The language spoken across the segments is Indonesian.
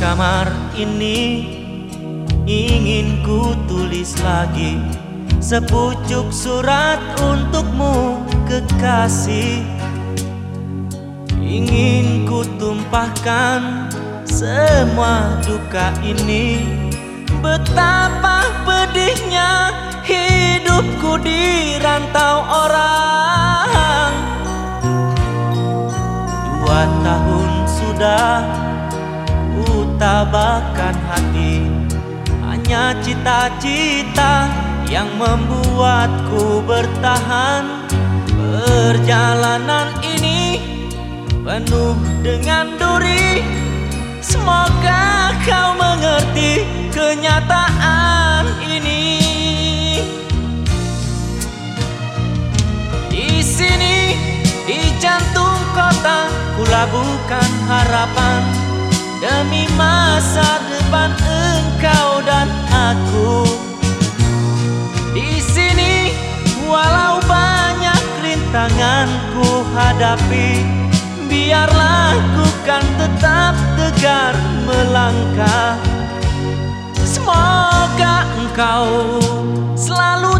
Kamar ini ingin ku tulis lagi Sepucuk surat untukmu kekasih. Ingin ku tumpahkan semua duka ini. Betapa pedihnya hidupku di rantau orang. Dua tahun sudah ku tabahkan hati Hanya cita-cita yang membuatku bertahan. Perjalanan ini penuh dengan duri. Semoga kau mengerti kenyataan ini. Di sini di jantung kota ku labuhkan harapan. Demi masa depan engkau aku. Di sini walau banyak rintangan ku hadapi Biarlah ku kan tetap tegar melangkah. Semoga engkau selalu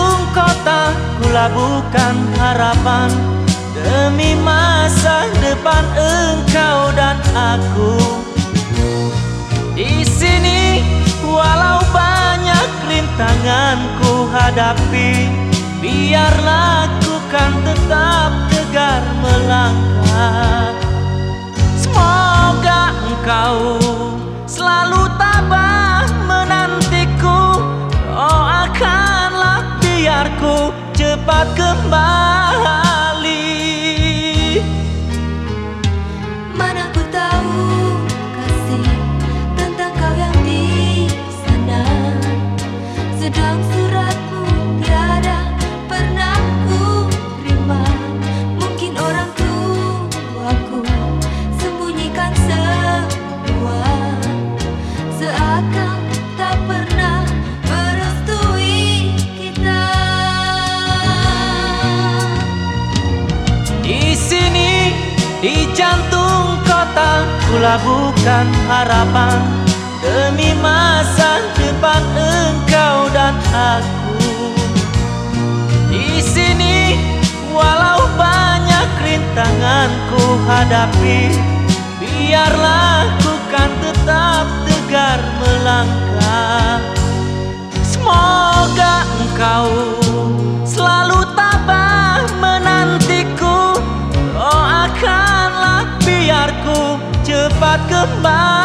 kota ku labuhkan harapan. Demi masa depan engkau dan aku. Di sini walau banyak rintangan ku hadapi Biarlah ku kan tetap tegar melangkah kembali. Mana ku tahu kasih tentang kau yang di sana. Sedang suratmu di jantung kota ku labuhkan harapan. Demi masa depan engkau dan aku. Di sini walau banyak rintangan ku hadapi Biarlah ku kan tetap tegar melangkah. Semoga engkau ngu chưa phát cướp bao